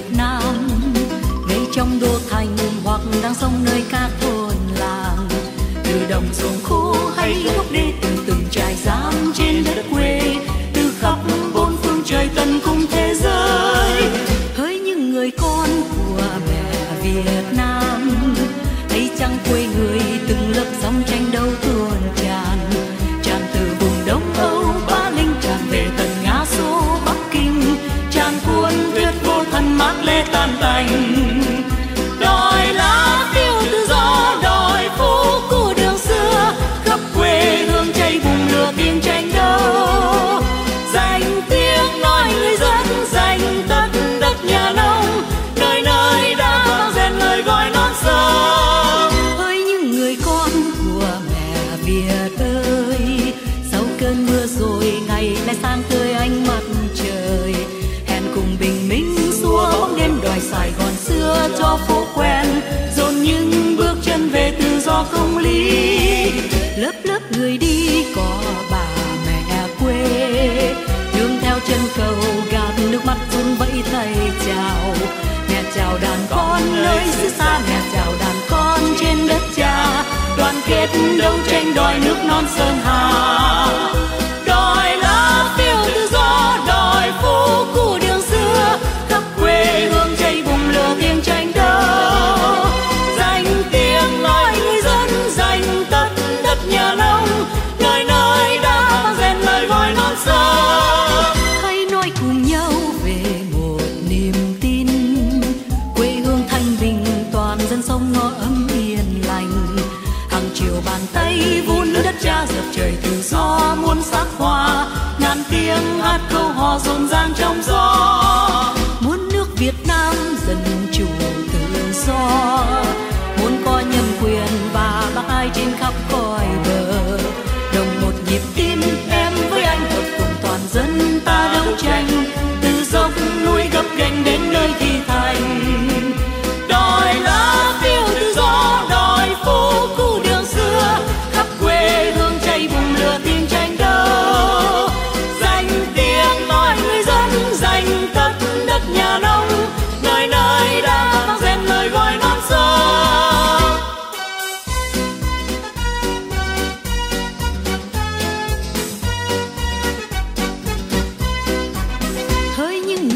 Việt Nam. Ngay trong đô thành hoặc đang sông nơi các thôn làng. Từ đồng ruộng khô hay gốc đi từng từng trại giam trên quyết đấu tranh đòi nước non sơn hà. đi vun đất cha dập trời từ gió muôn sắc hoa, ngàn tiếng hát câu hò rộn ràng trong gió.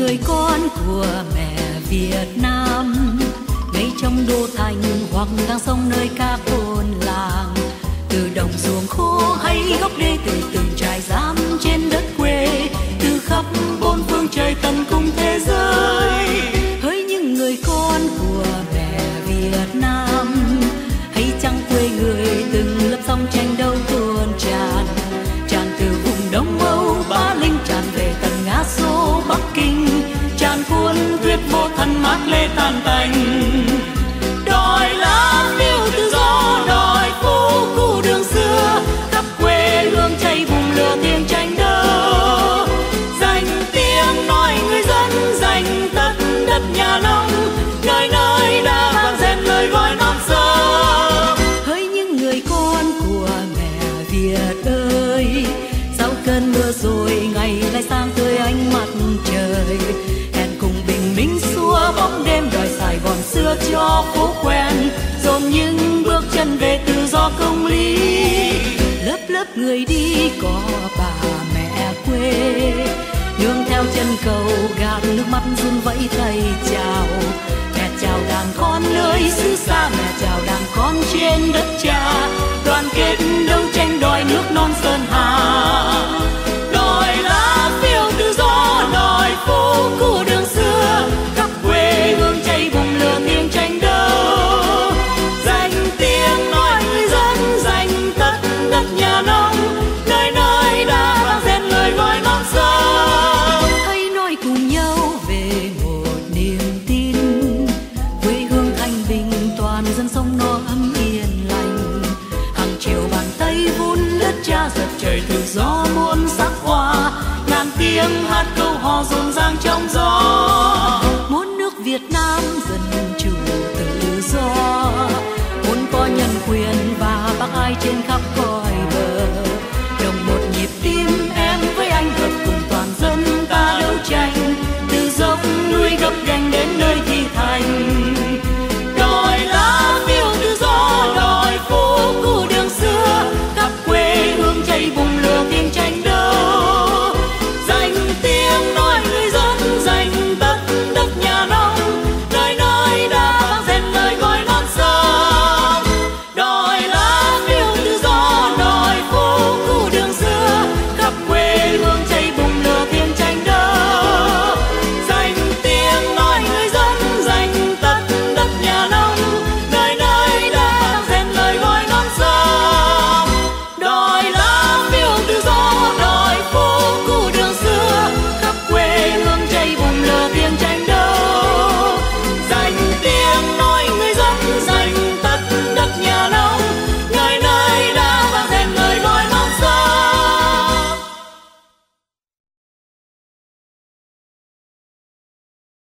người con của mẹ Việt Nam. Ngay trong đô thành hoặc ngang sông nơi các thôn làng, từ đồng ruộng khô hay gốc đê từ từng trại già tan tành đòi lá phiêu tự do, đòi phố cũ đường xưa. Khắp quê hương cháy vùng lửa tiếng tranh đơ. Dành tiếng nói người dân, dành tất đất nhà nước dắt người đi, có bà mẹ quê. Nương theo chân cầu, gạt nước mắt run vẫy tay chào. Mẹ chào đàn con nơi xứ xa, mẹ chào đàn con trên đất cha tiếng hát câu hò rộn ràng trong gió.